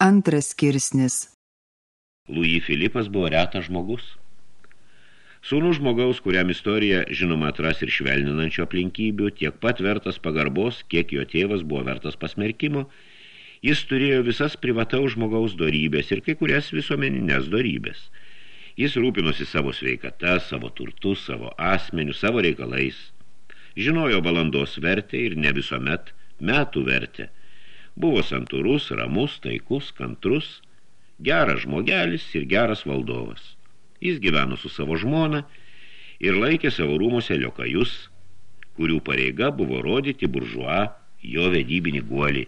Antras skirsnis Louis Filipas buvo retas žmogus. Sūnų žmogaus, kuriam istorija žinoma atras ir švelninančio aplinkybių, tiek pat vertas pagarbos, kiek jo tėvas buvo vertas pasmerkimo, jis turėjo visas privataus žmogaus dorybės ir kai kurias visuomeninės dorybės. Jis rūpinosi savo sveikata, savo turtu, savo asmeniu, savo reikalais. Žinojo valandos vertę ir ne visuomet metų vertę. Buvo santūrus, ramus, taikus, kantrus – geras žmogelis ir geras valdovas. Jis gyveno su savo žmona ir laikė savo rūmose liokajus, kurių pareiga buvo rodyti buržuą jo vedybinį guolį.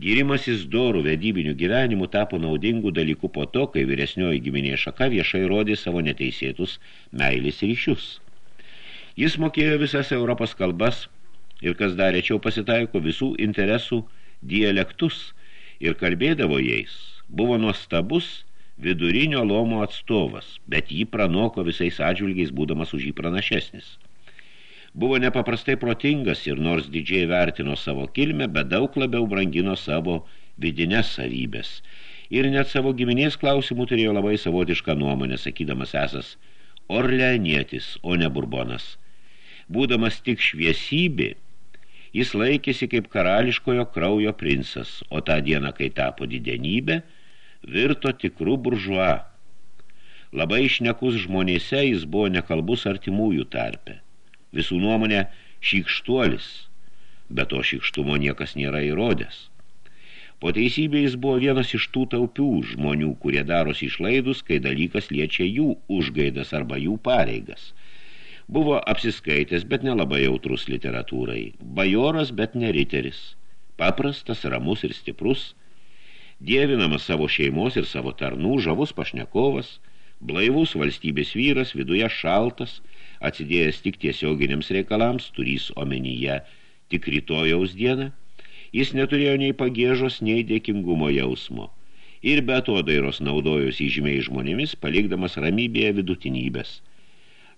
Gyrimasis dorų vedybinių gyvenimų tapo naudingų dalykų po to, kai vyresnioji giminė šaka viešai rodė savo neteisėtus meilės ryšius. Jis mokėjo visas Europos kalbas ir, kas dar rečiau pasitaiko, visų interesų dialektus ir kalbėdavo jais – buvo nuostabus vidurinio lomo atstovas, bet jį pranoko visais atžvilgiais, būdamas už jį pranašesnis. Buvo nepaprastai protingas ir nors didžiai vertino savo kilmę, bet daug labiau brangino savo vidinės savybės. Ir net savo giminės klausimų turėjo labai savotišką nuomonę, sakydamas esas orleanietis, o ne burbonas. Būdamas tik šviesybė, jis laikėsi kaip karališkojo kraujo princas, o tą dieną, kai tapo didenybė, virto tikrų buržuą. Labai išnekus žmonėse jis buvo nekalbus artimųjų tarpe. Visų nuomonė šykštuolis, bet to šykštumo niekas nėra įrodęs. Po teisybė jis buvo vienas iš tų taupių žmonių, kurie darosi išlaidus, kai dalykas liečia jų užgaidas arba jų pareigas. Buvo apsiskaitęs, bet nelabai jautrus literatūrai. Bajoras, bet ne riteris. Paprastas, ramus ir stiprus – dievinamas savo šeimos ir savo tarnų, žavus pašnekovas, blaivus valstybės vyras, viduje šaltas, atsidėjęs tik tiesioginiams reikalams, turys omenyje tik rytojaus dieną, jis neturėjo nei pagėžos, nei dėkingumo jausmo. Ir be to dairos naudojosi žymiai žmonėmis, palikdamas ramybėje vidutinybės.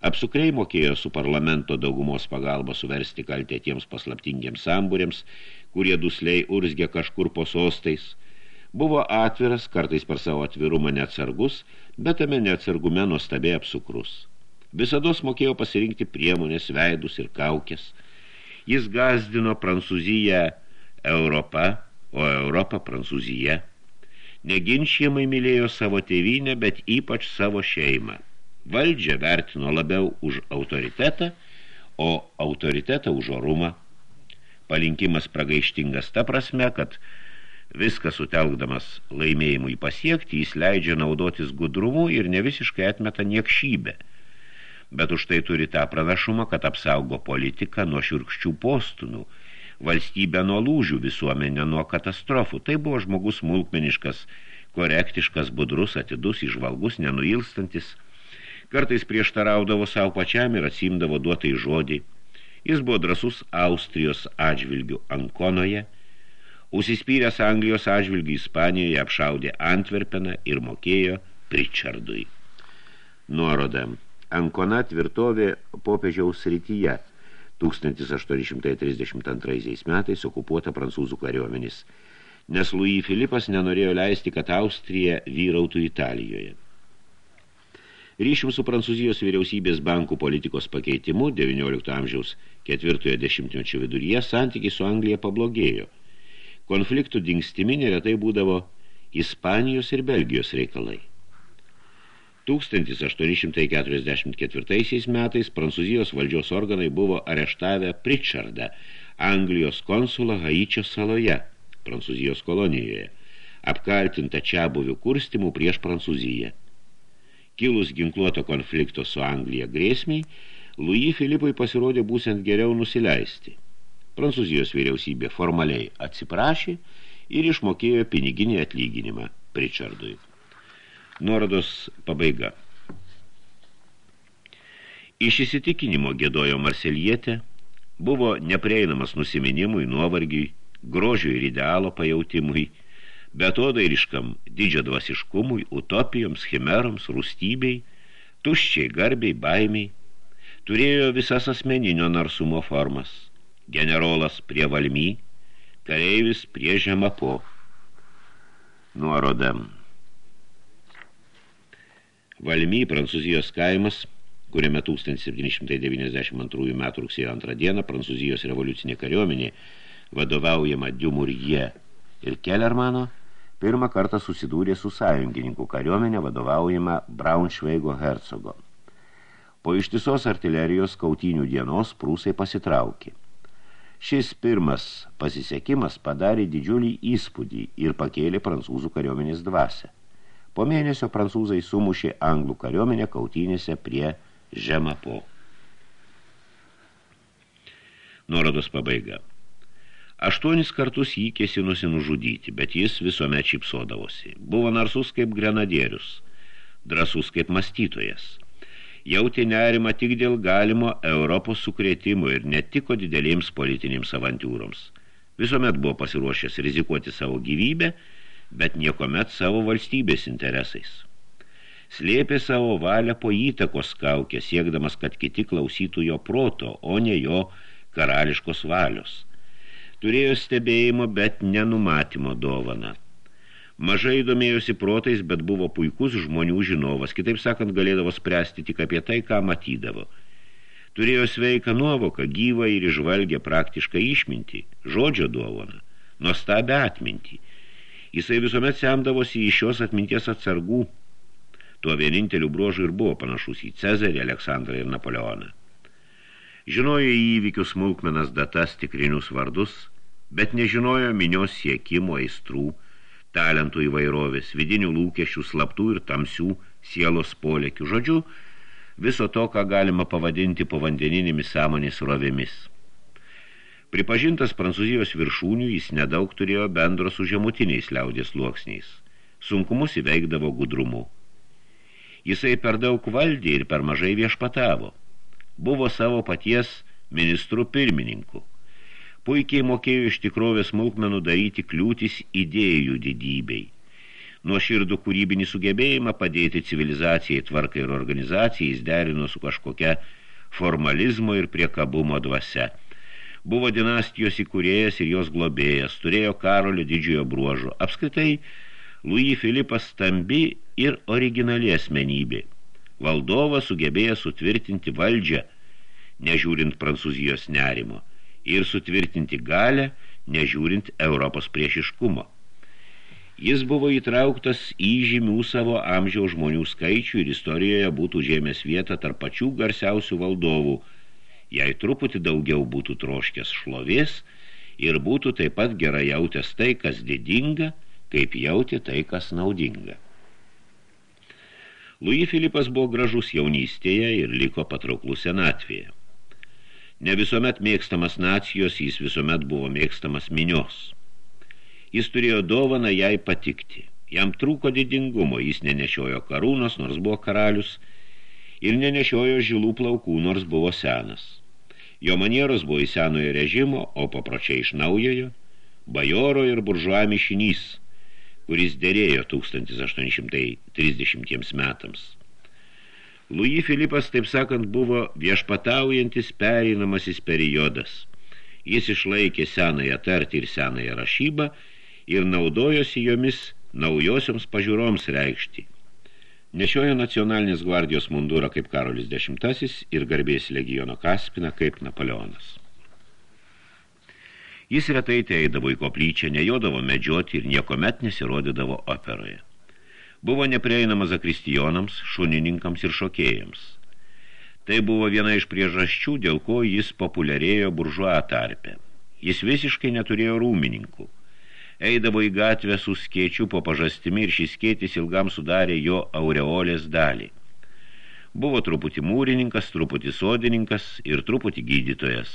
Apsukriai mokėjo su parlamento daugumos pagalba suversti kaltę tiems paslaptingiems sambūrėms, kurie dusliai urzgė kažkur po sostais – Buvo atviras, kartais per savo atvirumą neatsargus, bet tame neatsargume nuostabiai apsukrus. Visados mokėjo pasirinkti priemonės, veidus ir kaukės. Jis gazdino Prancūziją Europą, o Europą Prancūziją. Neginčiamai mylėjo savo tėvynę, bet ypač savo šeimą. Valdžią vertino labiau už autoritetą, o autoritetą už orumą. Palinkimas pragaištingas ta prasme, kad Viską sutelkdamas laimėjimui pasiekti, jis leidžia naudotis gudrumu ir ne visiškai atmeta niekšybę. Bet už tai turi tą pranašumą, kad apsaugo politiką nuo šiurkščių postumių, valstybę nuo lūžių, visuomenę nuo katastrofų. Tai buvo žmogus smulkmeniškas, korektiškas, budrus, atidus, išvalgus, nenuilstantis. Kartais prieštaraudavo savo pačiam ir atsimdavo duotai žodį. Jis buvo drasus Austrijos atžvilgių Ankonoje – Užsispyręs Anglijos atžvilgių Ispanijoje apšaudė Antverpeną ir mokėjo Pritchardui. Nuoroda. Ankona tvirtovė popiežiaus srityje 1832 metais okupuota prancūzų kariuomenys, nes Louis Filipas nenorėjo leisti, kad Austrija vyrautų Italijoje. Ryšim su Prancūzijos vyriausybės bankų politikos pakeitimu 19 amžiaus ketvirtojo dešimtmečio viduryje santykiai su Anglija pablogėjo – Konfliktų dingstimi neretai būdavo Ispanijos ir Belgijos reikalai. 1844 metais Prancūzijos valdžios organai buvo areštavę Pritchardą, Anglijos konsulą Haičio saloje, Prancūzijos kolonijoje, apkaltinta čia buvių kurstimų prieš Prancūziją. Kilus ginkluoto konflikto su Anglija grėsmiai, Louis Filipui pasirodė būsent geriau nusileisti. Prancūzijos vyriausybė formaliai atsiprašė ir išmokėjo piniginį atlyginimą Pritchardui. Nuorodos pabaiga. Iš įsitikinimo gėdojo Marselietė, buvo neprieinamas nusiminimui, nuovargiui, grožio ir idealo pajautimui, betodairiškam didžiadvasiškumui, utopijoms, chimeroms, rūstybei, tuščiai, garbiai, baimiai, turėjo visas asmeninio narsumo formas – generolas prie Valmy, kareivis prie Žemapo. Nuoroda. Valmy, Prancūzijos kaimas, kuriame 1792 m. rugsėjo 2 dieną Prancūzijos revoliucinė kariuomenė vadovaujama Diumurje ir Kellermano pirmą kartą susidūrė su sąjungininkų kariuomenė vadovaujama Braunšveigo hercogo. Po ištisos artilerijos kautynių dienos prūsai pasitraukė. Šis pirmas pasisekimas padarė didžiulį įspūdį ir pakėlė prancūzų kariuomenės dvasę. Po mėnesio prancūzai sumušė anglų kariuomenę kautynėse prie Žemapo. Nuorodos pabaiga. Aštuonis kartus jį kėsinusi nužudyti, bet jis visuomet šipsodavosi. Buvo narsus kaip grenadierius, drasus kaip mąstytojas – jautė nerimą tik dėl galimo Europos sukrėtimo ir netiko didelėms politinėms avantūroms. Visuomet buvo pasiruošęs rizikuoti savo gyvybę, bet niekomet savo valstybės interesais. Slėpė savo valią po įtakos kaukę, siekdamas, kad kiti klausytų jo proto, o ne jo karališkos valios. Turėjo stebėjimo, bet nenumatymo dovaną. Mažai domėjosi protais, bet buvo puikus žmonių žinovas, kitaip sakant, galėdavo spręsti tik apie tai, ką matydavo. Turėjo sveiką nuovoką, gyvą ir išvalgę praktišką išmintį, žodžio duovoną, nuostabę atmintį. Jisai visuomet semdavosi iš šios atminties atsargų. Tuo vieninteliu bruožu ir buvo panašus į Cezarį, Aleksandrą ir Napoleoną. Žinojo įvykių smulkmenas datas tikrinius vardus, bet nežinojo minios siekimo aistrų, talentų įvairovės, vidinių lūkesčių, slaptų ir tamsių sielos polėkių. Žodžiu, viso to, ką galima pavadinti povandeninėmis sąmonės rovėmis. Pripažintas Prancūzijos viršūnių, jis nedaug turėjo bendro su žemutiniais liaudės sluoksniais. Sunkumus įveikdavo gudrumu. Jisai per daug valdė ir per mažai viešpatavo. Buvo savo paties ministrų pirmininku puikiai mokėjo iš tikrovės smulkmenų daryti kliūtis idėjų didybei. Nuo širdų kūrybinį sugebėjimą padėti civilizacijai, tvarkai ir organizacijai jis derino su kažkokia formalizmo ir priekabumo dvasia. Buvo dinastijos įkūrėjas ir jos globėjas, turėjo Karolio didžiojo bruožų. Apskritai, Louis Filipas stambi ir originali asmenybė. Valdovas sugebėjo sutvirtinti valdžią, nežiūrint Prancūzijos nerimo – ir sutvirtinti galę, nežiūrint Europos priešiškumo. Jis buvo įtrauktas į žymių savo amžiaus žmonių skaičių ir istorijoje būtų žemės vieta tarp pačių garsiausių valdovų, jei truputį daugiau būtų troškęs šlovės ir būtų taip pat gerai jautęs tai, kas didinga, kaip jautė tai, kas naudinga. Louis Filipas buvo gražus jaunystėje ir liko patrauklus senatvėje. Ne visuomet mėgstamas nacijos, jis visuomet buvo mėgstamas minios. Jis turėjo dovaną jai patikti. Jam trūko didingumo, jis nenešiojo karūnos, nors buvo karalius, ir nenešiojo žilų plaukų, nors buvo senas. Jo manieros buvo į senojo režimo, o papročiai iš naujojo, bajoro ir buržuo mišinys, kuris dėrėjo 1830 metams. Louis Filipas, taip sakant, buvo viešpataujantis pereinamasis periodas. Jis išlaikė senąją tartį ir senąją rašybą ir naudojosi jomis naujosioms pažiūroms reikšti. Nešiojo nacionalinės gvardijos mundurą kaip Karolis X ir garbės legiono Kaspina kaip Napoleonas. Jis retai teidavo į koplyčią, nejodavo medžioti ir niekomet nesirodydavo operoje buvo neprieinamas zakristijonams, šunininkams ir šokėjams. Tai buvo viena iš priežasčių, dėl ko jis populiarėjo buržuo tarpe. Jis visiškai neturėjo rūmininkų. Eidavo į gatvę su skėčiu po pažastimi ir šis skėtis ilgam sudarė jo aureolės dalį. Buvo truputį mūrininkas, truputį sodininkas ir truputį gydytojas.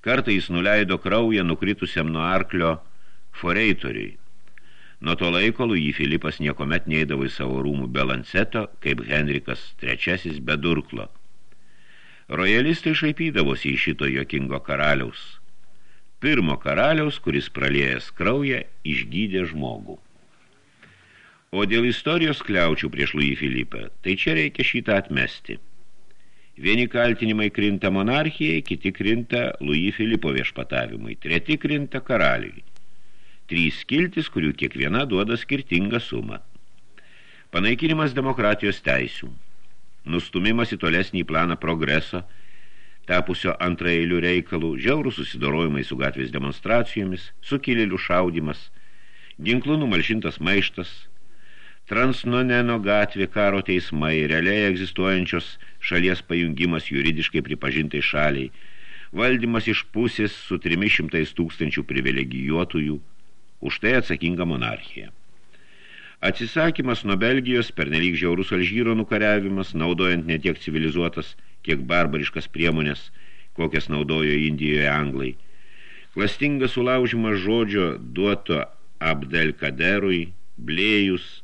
Kartą jis nuleido kraują nukritusiam nuo arklio foreitoriui. Nuo to laiko Louis Filipas niekomet neįdavo į savo rūmų be lanceto, kaip Henrikas III be durklo. Rojalistai šaipydavosi iš šito jokingo karaliaus. Pirmo karaliaus, kuris praliejęs kraują, išgydė žmogų. O dėl istorijos kliaučių prieš Louis Filipą, tai čia reikia šitą atmesti. Vieni kaltinimai krinta monarchijai, kiti krinta Louis Filipo viešpatavimui, treti krinta karaliui. Trys skiltis, kurių kiekviena duoda skirtingą sumą. Panaikinimas demokratijos teisių, nustumimas į tolesnį planą progreso, tapusio antraeilių reikalų, žiaurų susidorojimai su gatvės demonstracijomis, sukilėlių šaudimas, ginklų numalšintas maištas, Transnoneno gatvė karo teismai, realiai egzistuojančios šalies pajungimas juridiškai pripažintai šaliai, valdymas iš pusės su 300 tūkstančių privilegijuotųjų, už tai atsakinga monarchija. Atsisakymas nuo Belgijos, pernelyg žiaurus Alžyro nukariavimas, naudojant netiek civilizuotas, kiek barbariškas priemonės, kokias naudojo Indijoje anglai. Klastingas sulaužimas žodžio duoto Abdelkaderui, blėjus,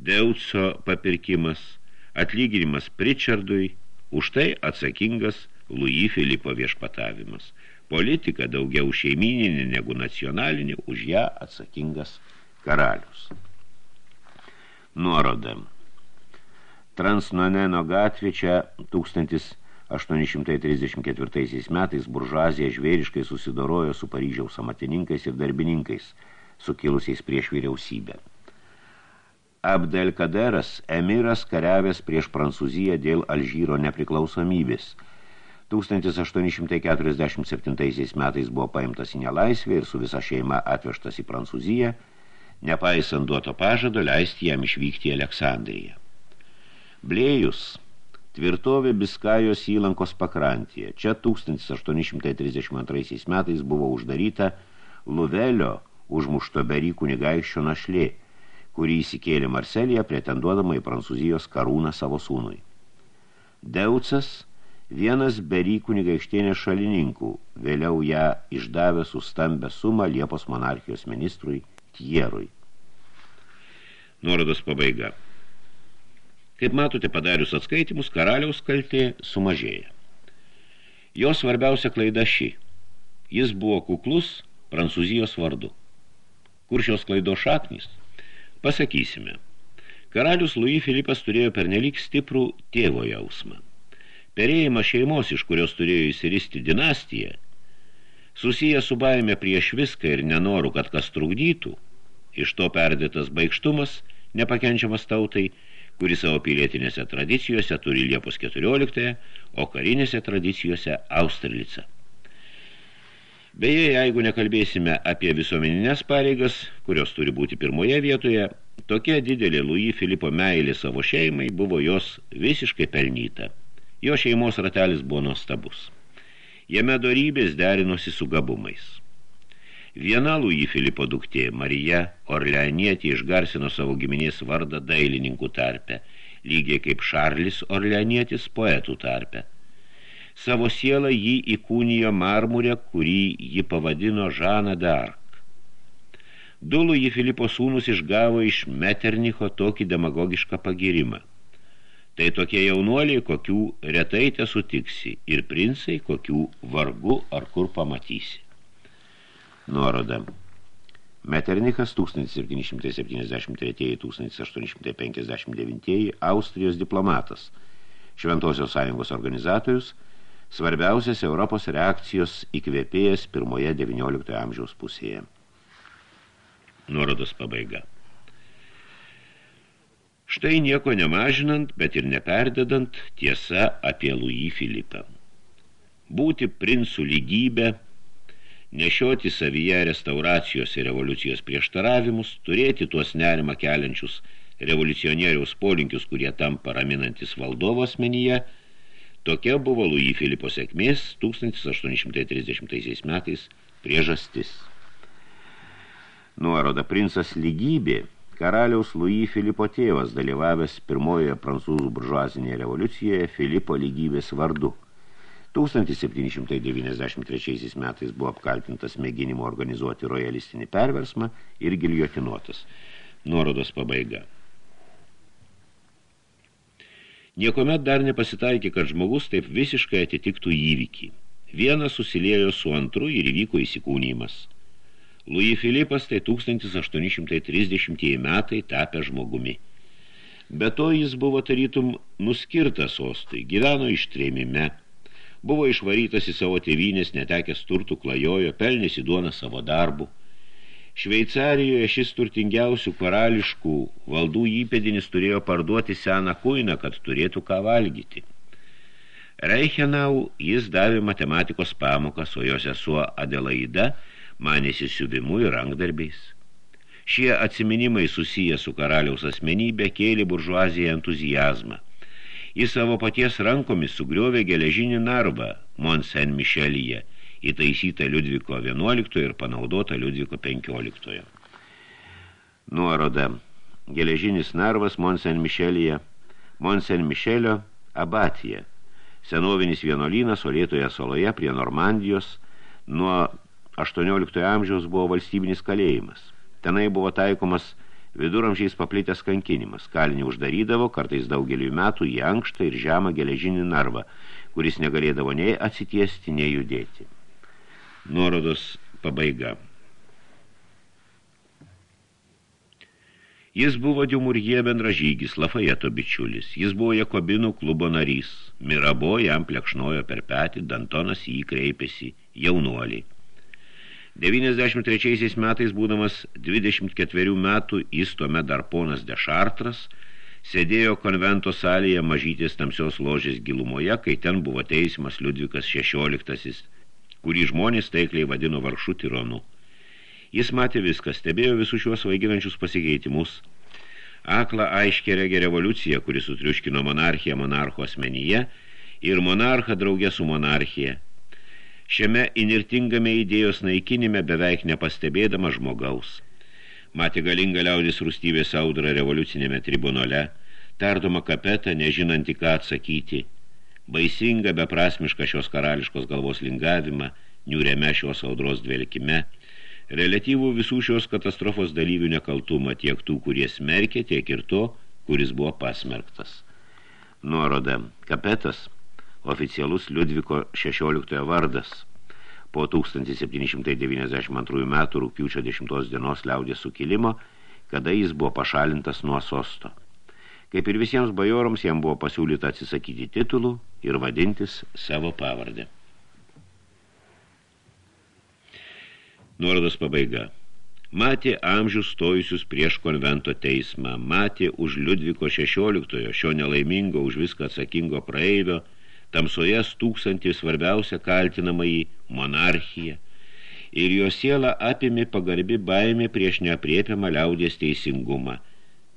Deutso papirkimas, atlyginimas Pričardui, už tai atsakingas Louis Filipo viešpatavimas. Politika daugiau šeimininė negu nacionalinė, už ją atsakingas karalius. Nuoroda. Transnoneno gatvė čia 1834 metais buržuazija žvėriškai susidorojo su Paryžiaus amatininkais ir darbininkais, sukilusiais prieš vyriausybę. Abdelkaderas, emiras kariavęs prieš Prancūziją dėl Alžyro nepriklausomybės. 1847 metais buvo paimtas į nelaisvę ir su visa šeima atvežtas į Prancūziją, nepaisant duoto pažado leisti jam išvykti į Aleksandriją. Blėjus, tvirtovė Biskajos įlankos pakrantėje. Čia 1832 metais buvo uždaryta Luvelio užmušto berį kunigaikščio našlė – kurį įsikėlė Marselija, pretenduodama į Prancūzijos karūną savo sūnui. Deutsas, vienas berį kunigaikštienės šalininkų, vėliau ją išdavė su stambę sumą Liepos monarchijos ministrui Tjerui. Nuorodos pabaiga. Kaip matote, padarius atskaitimus, karaliaus kaltė sumažėja. Jo svarbiausia klaida ši. Jis buvo kuklus Prancūzijos vardu. Kur šios klaidos šaknis? Pasakysime, karalius Louis Filipas turėjo pernelyg stiprų tėvo jausmą. Perėjimą šeimos, iš kurios turėjo įsiristi dinastiją, susiję su baime prieš viską ir nenoru, kad kas trukdytų, iš to perdėtas baigštumas, nepakenčiamas tautai, kuri savo pilietinėse tradicijose turi Liepos 14, o karinėse tradicijose Austerlicą. Beje, jeigu nekalbėsime apie visuomeninės pareigas, kurios turi būti pirmoje vietoje, tokia didelė Louis Filipo meilė savo šeimai buvo jos visiškai pelnyta. Jo šeimos ratelis buvo nuostabus. Jame dorybės derinosi su gabumais. Viena Louis Filipo duktė, Marija Orleanietė, išgarsino savo giminės vardą dailininkų tarpe, lygiai kaip Šarlis Orleanietis poetų tarpe – Savo sielą jį įkūnijo marmurė, kurį ji pavadino Žaną Dark. Dulų jį Filipo sūnus išgavo iš Meternicho tokį demagogišką pagirimą. Tai tokie jaunuoliai, kokių retai te sutiksi, ir princai, kokių vargu ar kur pamatysi. Nuoroda. Meternichas 1773-1859 Austrijos diplomatas, Šventosios sąjungos organizatorius – svarbiausias Europos reakcijos įkvėpėjas pirmoje XIX amžiaus pusėje. Nuorodos pabaiga. Štai nieko nemažinant, bet ir neperdedant tiesa apie Louis Filipą. Būti princų lygybę, nešioti savyje restauracijos ir revoliucijos prieštaravimus, turėti tuos nerimą keliančius revoliucionieriaus polinkius, kurie tampa raminantis valdovo asmenyje – Tokia buvo Louis Filipo sėkmės 1830 metais priežastis. Nuoroda princas lygybė, karaliaus Louis Filipo tėvas dalyvavęs pirmojoje prancūzų buržuazinėje revoliucijoje Filipo lygybės vardu. 1793 metais buvo apkaltintas mėginimu organizuoti rojalistinį perversmą ir giljotinuotas. Nuorodos pabaiga. Niekomet dar nepasitaikė, kad žmogus taip visiškai atitiktų įvykį. Vienas susiliejo su antru ir įvyko įsikūnymas. Louis Filipas tai 1830 metai tapę žmogumi. Be to jis buvo tarytum nuskirtas ostui, gyveno ištrėmime, buvo išvarytas į savo tėvynės, netekęs turtų klajojo, pelnėsi duoną savo darbu. Šveicarijoje šis turtingiausių karališkų valdų įpėdinis turėjo parduoti seną kuiną, kad turėtų ką valgyti. Reichenau jis davė matematikos pamokas, o jo sesuo Adelaida manėsi siuvimu ir rankdarbiais. Šie atsiminimai susiję su karaliaus asmenybė kėlė buržuaziją entuzijazmą. Jis savo paties rankomis sugriovė geležinį narvą Monsen Mišelyje – įtaisyta Liudviko 11 ir panaudota Liudviko 15. Nuoroda. Geležinis narvas Monsen Mišelyje, Monsen Mišelio abatija, senovinis vienolynas Olėtoje saloje prie Normandijos, nuo 18 amžiaus buvo valstybinis kalėjimas. Tenai buvo taikomas viduramžiais paplitęs kankinimas. Kalinį uždarydavo kartais daugelį metų į ankštą ir žemą geležinį narvą, kuris negalėdavo nei atsitiesti, nei judėti. Nuorodos pabaiga. Jis buvo Diumurjė bendražygis, Lafajeto bičiulis. Jis buvo Jakobinų klubo narys. Mirabo jam plekšnojo per petį, Dantonas jį kreipėsi jaunuolį. 93 metais, būdamas 24 metų, jis tuomet dar ponas Dešartras, sėdėjo konvento salėje mažytės tamsios ložės gilumoje, kai ten buvo teisimas Liudvikas XVI kurį žmonės taikliai vadino varšu tironu. Jis matė viską, stebėjo visus šiuos vaiginančius pasikeitimus. Akla aiškė regė revoliuciją, kuri sutriuškino monarchiją monarcho asmenyje ir monarchą draugė su monarchija. Šiame inirtingame idėjos naikinime beveik nepastebėdama žmogaus. Matė galingą liaudis rūstybės audrą revoliucinėme tribunole, tardoma kapetą, nežinanti ką atsakyti – baisingą, beprasmišką šios karališkos galvos lingavimą, niūrėme šios audros dvelkime, relatyvų visų šios katastrofos dalyvių nekaltumą tiek tų, kurie smerkė, tiek ir to, kuris buvo pasmerktas. Nuoroda. Kapetas, oficialus Liudviko 16 vardas, po 1792 metų rūpiučio 10 dienos liaudės sukilimo, kada jis buvo pašalintas nuo sosto. Kaip ir visiems bajorams, jam buvo pasiūlyta atsisakyti titulų ir vadintis savo pavardę. Nuorodos pabaiga. Matė amžius stojusius prieš konvento teismą, matė už Liudviko 16, šio nelaimingo, už viską atsakingo praeivio, tamsoje stūksantį svarbiausią kaltinamąjį monarchiją, ir jo siela apėmė pagarbi baimė prieš neapriepiamą liaudės teisingumą –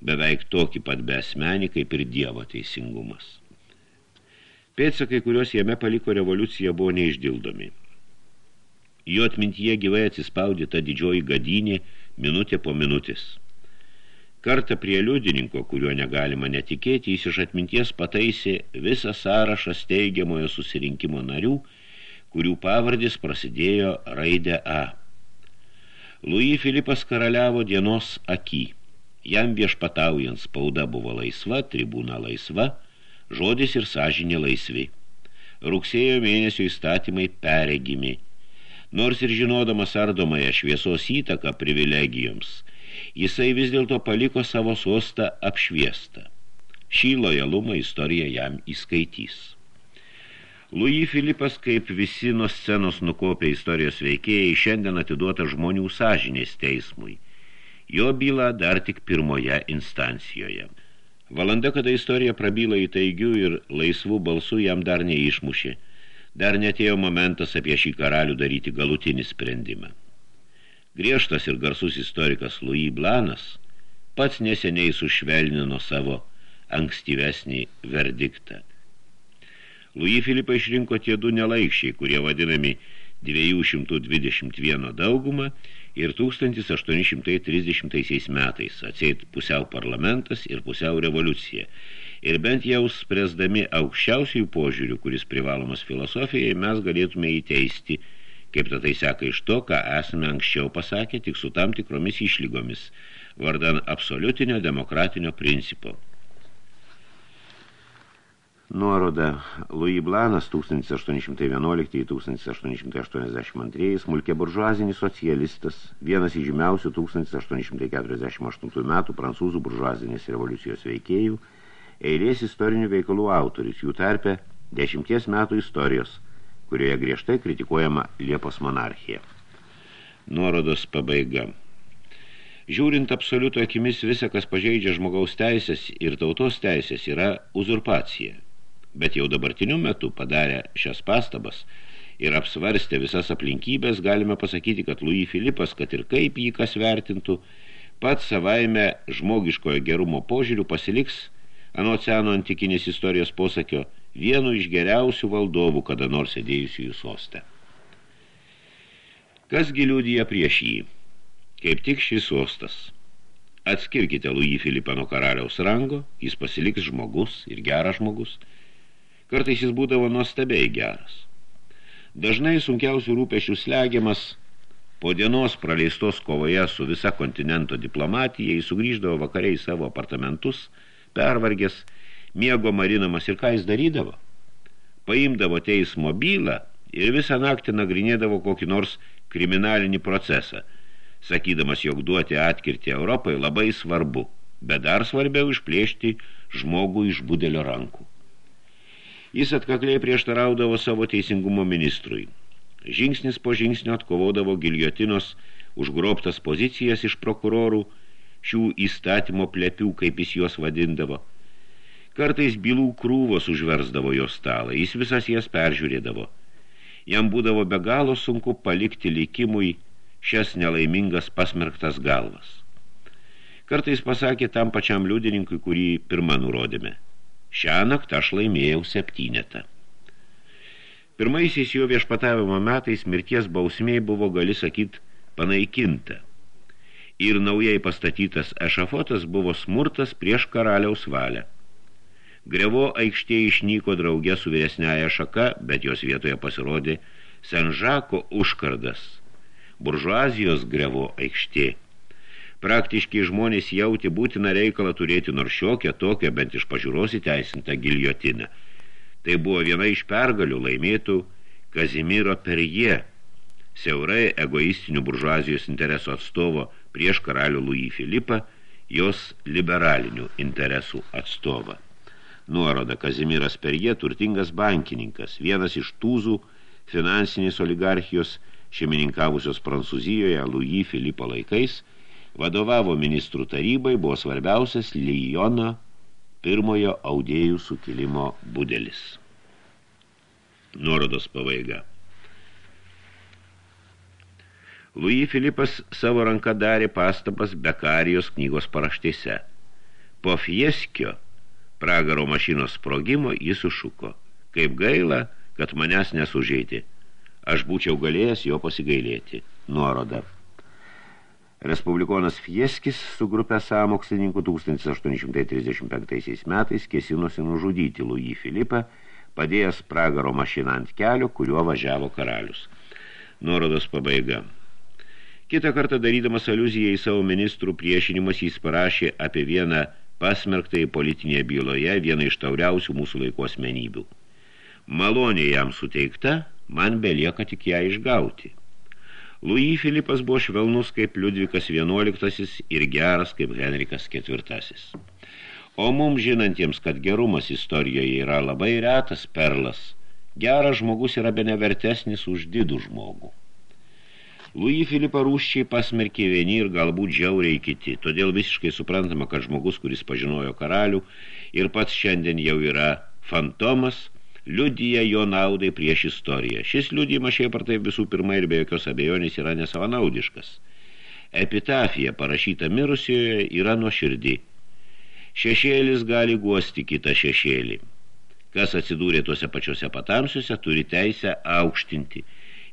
beveik tokį pat besmenį kaip ir Dievo teisingumas. Pėtsakai, kuriuos jame paliko revoliucija, buvo neišdildomi. Jo atmintyje gyvai atsispaudė ta didžioji gadynė minutė po minutės. Kartą prie liudininko, kuriuo negalima netikėti, jis iš atminties pataisė visą sąrašą steigiamojo susirinkimo narių, kurių pavardys prasidėjo raidę A. Louis Filipas karaliavo dienos aky. Jam viešpataujant spauda buvo laisva, tribūna laisva, žodis ir sąžinė laisvi. Rugsėjo mėnesio įstatymai peregimi. Nors ir žinodamas ardomąją šviesos įtaką privilegijoms, jisai vis dėlto paliko savo sostą apšviestą. Šį lojalumą istorija jam įskaitys. Louis Filipas, kaip visi nuo scenos nukopė istorijos veikėjai, šiandien atiduota žmonių sąžinės teismui – Jo byla dar tik pirmoje instancijoje. Valanda, kada istorija prabyla į taigių ir laisvų balsų, jam dar neišmušė. Dar netėjo momentas apie šį karalių daryti galutinį sprendimą. Griežtas ir garsus istorikas Louis Blanas pats neseniai sušvelnino savo ankstyvesnį verdiktą. Louis Filipą išrinko tie du nelaikščiai, kurie vadinami 221 daugumą ir 1830 metais atseit pusiau parlamentas ir pusiau revoliucija. Ir bent jau spręsdami aukščiausiųjų požiūrių, kuris privalomas filosofijai, mes galėtume įteisti, kaip tai seka iš to, ką esame anksčiau pasakę, tik su tam tikromis išlygomis, vardan absoliutinio demokratinio principo. Nuoroda. Louis Blanas 1811-1882 smulkė buržuazinis socialistas, vienas iš žymiausių 1848 metų prancūzų buržuazinės revoliucijos veikėjų, eilės istorinių veikalų autorius, jų tarpe dešimties metų istorijos, kurioje griežtai kritikuojama Liepos monarchija. Nuorodos pabaiga. Žiūrint absoliuto akimis visą, kas pažeidžia žmogaus teisės ir tautos teisės, yra uzurpacija. Bet jau dabartiniu metu padarę šias pastabas ir apsvarstę visas aplinkybės, galime pasakyti, kad Louis Filipas, kad ir kaip jį kas vertintų, pats savaime žmogiškojo gerumo požiūrių pasiliks anot seno antikinės istorijos posakio vienu iš geriausių valdovų, kada nors sėdėjusių jų sostę. Kas giliūdija prieš jį? Kaip tik šis sostas. Atskirkite Louis Filipą nuo karaliaus rango, jis pasiliks žmogus ir geras žmogus. Kartais jis būdavo nuostabiai geras. Dažnai sunkiausių rūpešių slegiamas po dienos praleistos kovoje su visa kontinento diplomatija, jis sugrįždavo vakariai savo apartamentus, pervargęs, miego marinamas ir ką jis darydavo? Paimdavo teismo bylą ir visą naktį nagrinėdavo kokį nors kriminalinį procesą – sakydamas, jog duoti atkirti Europai labai svarbu, bet dar svarbiau išplėšti žmogų iš budelio rankų. Jis atkakliai prieštaraudavo savo teisingumo ministrui. Žingsnis po žingsnio atkovodavo giljotinos užgrobtas pozicijas iš prokurorų, šių įstatymo plepių, kaip jis juos vadindavo. Kartais bylų krūvos užversdavo jo stalą, jis visas jas peržiūrėdavo. Jam būdavo be galo sunku palikti likimui šias nelaimingas pasmerktas galvas. Kartais pasakė tam pačiam liudininkui, kurį pirmą nurodėme. Šią naktą aš laimėjau septynetą. Pirmaisiais jo viešpatavimo metais mirties bausmiai buvo, gali sakyt, panaikinta. Ir naujai pastatytas ešafotas buvo smurtas prieš karaliaus valią. Grevo aikštė išnyko draugė su vyresnėje šaka, bet jos vietoje pasirodė Senžako užkardas – buržuazijos grevo aikštė. Praktiškai žmonės jauti būtiną reikalą turėti nors šiokią tokią, bent iš pažiūros įteisintą giljotiną. Tai buvo viena iš pergalių laimėtų Kazimiro Perje, siaurai egoistinių buržuazijos interesų atstovo prieš karalių Louis Filipą, jos liberalinių interesų atstovą. Nuoroda Kazimiras Perje turtingas bankininkas, vienas iš tūzų finansinės oligarchijos šeimininkavusios Prancūzijoje Louis Filipo laikais, vadovavo ministrų tarybai, buvo svarbiausias Lijono pirmojo audėjų sukilimo budelis. Nuorodos pavaiga. Louis Filipas savo ranką darė pastabas Bekarijos knygos paraštėse. Po fieskio, pragaro mašinos sprogimo, jis sušuko. Kaip gaila, kad manęs nesužeidė aš būčiau galėjęs jo pasigailėti. Nuoroda. Respublikonas Fieskis su grupė sąmokslininkų 1835 metais kėsinosi nužudyti Louis Filipą, padėjęs pragaro mašiną ant kelio, kuriuo važiavo karalius. Nuorodos pabaiga. Kitą kartą darydamas aliuziją į savo ministrų priešinimas jis parašė apie vieną pasmerktą į politinėje byloje, vieną iš tauriausių mūsų laiko asmenybių. Malonė jam suteikta, man belieka tik ją išgauti. Louis Filipas buvo švelnus kaip Liudvikas XI ir geras kaip Henrikas IV. O mums žinantiems, kad gerumas istorijoje yra labai retas perlas, geras žmogus yra benevertesnis už didų žmogų. Louis Filipą rūščiai pasmerkė vieni ir galbūt žiauriai kiti, todėl visiškai suprantama, kad žmogus, kuris pažinojo karalių ir pats šiandien jau yra fantomas – liudyja jo naudai prieš istoriją. Šis liudymas šiaip ar taip visų pirma ir be jokios abejonės yra nesavanaudiškas. Epitafija parašyta mirusioje yra nuo širdi. Šešėlis gali guosti kitą šešėlį. Kas atsidūrė tuose pačiuose patamsiuose, turi teisę aukštinti.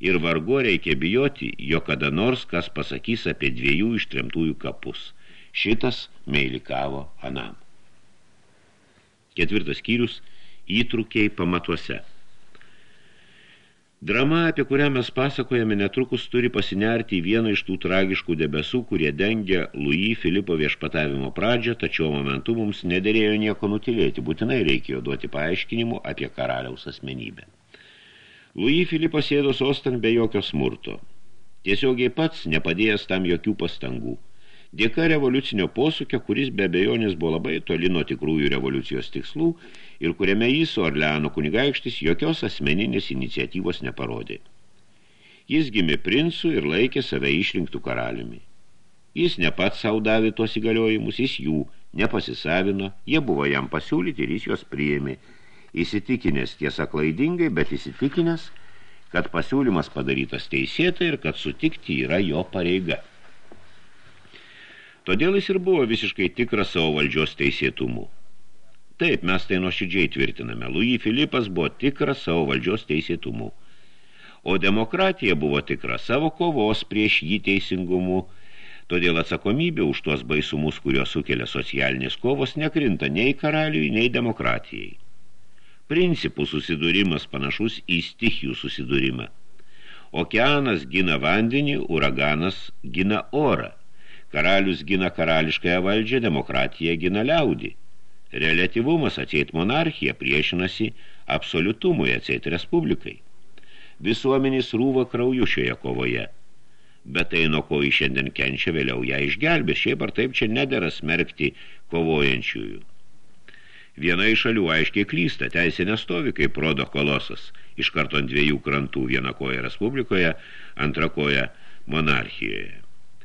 Ir vargo reikia bijoti, jo kada nors kas pasakys apie dviejų ištremtųjų kapus. Šitas meilikavo Anam. Ketvirtas skyrius – įtrukiai pamatuose. Drama, apie kurią mes pasakojame netrukus, turi pasinerti į vieną iš tų tragiškų debesų, kurie dengia Louis Filipo viešpatavimo pradžią, tačiau momentu mums nederėjo nieko nutilėti, būtinai reikėjo duoti paaiškinimų apie karaliaus asmenybę. Louis Filipas sėdo sostan be jokio smurto. Tiesiogiai pats nepadėjęs tam jokių pastangų. Dėka revoliucinio posūkio, kuris be abejonės buvo labai toli nuo tikrųjų revoliucijos tikslų ir kuriame jis, Orleano kunigaikštis, jokios asmeninės iniciatyvos neparodė. Jis gimė princų ir laikė save išrinktų karaliumi. Jis ne pats sau davė tos įgaliojimus, jis jų nepasisavino, jie buvo jam pasiūlyti ir jis juos priėmė. Įsitikinęs tiesa klaidingai, bet įsitikinęs, kad pasiūlymas padarytas teisėtai ir kad sutikti yra jo pareiga. Todėl jis ir buvo visiškai tikras savo valdžios teisėtumu. Taip, mes tai nuoširdžiai tvirtiname. Louis Filipas buvo tikras savo valdžios teisėtumu. O demokratija buvo tikra savo kovos prieš jį teisingumu, Todėl atsakomybė už tuos baisumus, kurios sukelia socialinės kovos, nekrinta nei karaliui, nei demokratijai. Principų susidūrimas panašus į stichijų susidūrimą. Okeanas gina vandenį, uraganas gina orą. Karalius gina karališkąją valdžią, demokratija gina liaudį. Reliatyvumas atseit monarchija priešinasi absoliutumui atseit respublikai. Visuomenės rūva krauju šioje kovoje – bet tai nuo ko iš šiandien kenčia, vėliau ją išgelbės, šiaip ar taip čia nedėra smerkti kovojančiųjų. Viena iš šalių aiškiai klysta, teisė nestovi, kaip rodo kolosas, iš karto ant dviejų krantų, viena koja Respublikoje, antra koja monarchijoje.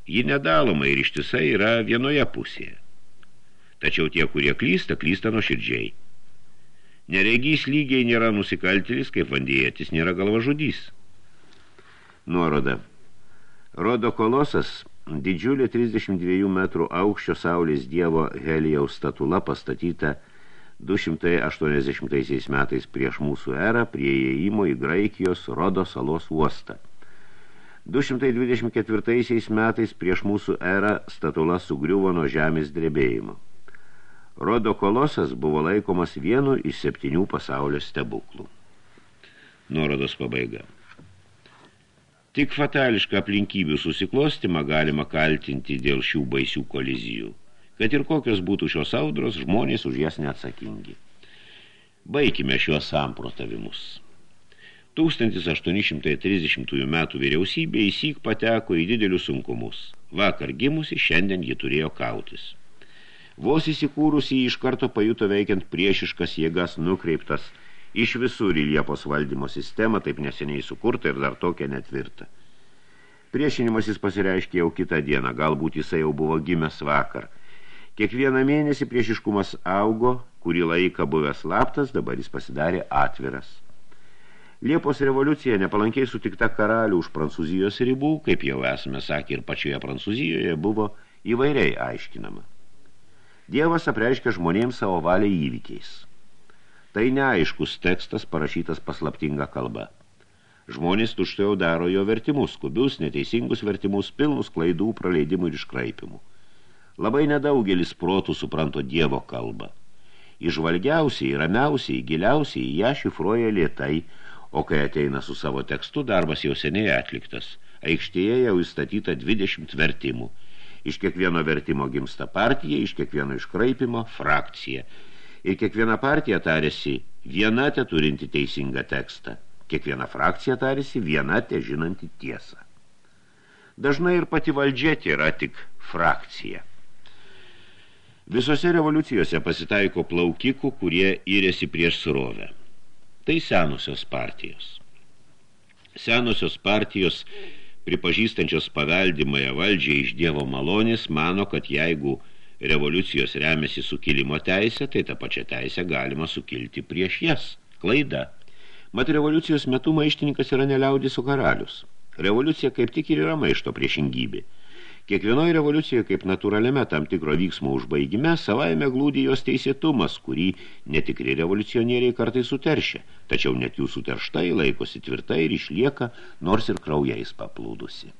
Ji nedaloma ir ištisai yra vienoje pusėje. Tačiau tie, kurie klysta, klysta nuoširdžiai. Neregys lygiai nėra nusikaltėlis, kaip vandėjėtis nėra galvažudys. Nuoroda. Rodo kolosas, didžiulė 32 metrų aukščio saulės dievo Helijaus statula pastatyta 280 metais prieš mūsų erą prie įėjimo į Graikijos Rodo salos uostą. 224 metais prieš mūsų erą statula sugriuvo nuo žemės drebėjimo. Rodo kolosas buvo laikomas vienu iš septynių pasaulio stebuklų. Nuorodos pabaiga. Tik fatališką aplinkybių susiklostimą galima kaltinti dėl šių baisių kolizijų. Kad ir kokios būtų šios audros, žmonės už jas neatsakingi. Baikime šiuos samprotavimus. 1830 metų vyriausybė įsyk pateko į didelius sunkumus. Vakar gimusi, šiandien ji turėjo kautis. Vos įsikūrusi iš karto pajuto veikiant priešiškas jėgas nukreiptas – iš visur į Liepos valdymo sistemą, taip neseniai sukurta ir dar tokia netvirta. Priešinimas jis pasireiškė jau kitą dieną, galbūt jisai jau buvo gimęs vakar. Kiekvieną mėnesį priešiškumas augo, kurį laiką buvęs slaptas, dabar jis pasidarė atviras. Liepos revoliucija nepalankiai sutikta karalių už Prancūzijos ribų, kaip jau esame sakę ir pačioje Prancūzijoje, buvo įvairiai aiškinama. Dievas apreiškia žmonėms savo valią įvykiais. Tai neaiškus tekstas parašytas paslaptinga kalba. Žmonės tuštėjau daro jo vertimus, skubius, neteisingus vertimus, pilnus klaidų, praleidimų ir iškraipimų. Labai nedaugelis protų supranto Dievo kalbą. Išvalgiausiai, ramiausiai, giliausiai ją šifruoja lietai, o kai ateina su savo tekstu, darbas jau seniai atliktas. Aikštėje jau įstatyta 20 vertimų. Iš kiekvieno vertimo gimsta partija, iš kiekvieno iškraipimo frakcija – ir kiekviena partija tarėsi viena te turinti teisingą tekstą, kiekviena frakcija tarėsi viena te žinanti tiesą. Dažnai ir pati valdžia yra tik frakcija. Visose revoliucijose pasitaiko plaukikų, kurie įrėsi prieš surovę. Tai senusios partijos. Senusios partijos, pripažįstančios paveldimąją valdžią iš Dievo malonės, mano, kad jeigu revoliucijos remiasi sukilimo teisė, tai tą pačią teisę galima sukilti prieš jas. Klaida. Mat revoliucijos metu maištininkas yra neliaudis o karalius. Revoliucija kaip tik ir yra maišto priešingybė. Kiekvienoje revoliucijoje kaip natūraliame tam tikro vyksmo užbaigime savaime glūdė jos teisėtumas, kurį netikri revoliucionieriai kartai suteršia, tačiau net jų suterštai laikosi tvirtai ir išlieka, nors ir kraujais paplūdusi.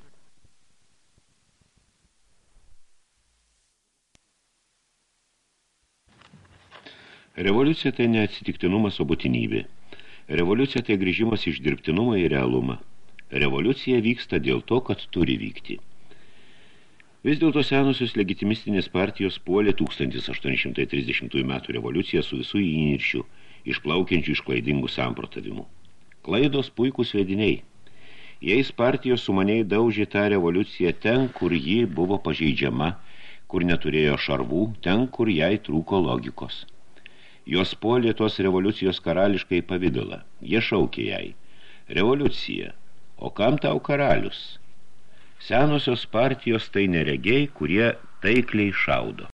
Revoliucija tai ne atsitiktinumas, o būtinybė. Revoliucija tai grįžimas iš dirbtinumą į realumą. Revoliucija vyksta dėl to, kad turi vykti. Vis dėlto senusios legitimistinės partijos puolė 1830 metų revoliuciją su visų įniršių, išplaukiančių iš klaidingų samprotavimų. Klaidos puikūs vediniai. Jais partijos sumaniai daužė tą revoliuciją ten, kur ji buvo pažeidžiama, kur neturėjo šarvų, ten, kur jai trūko logikos. Jos puolė tos revoliucijos karališkai pavidalą. Jie šaukė jai. Revoliucija. O kam tau karalius? Senosios partijos tai neregiai, kurie taikliai šaudo.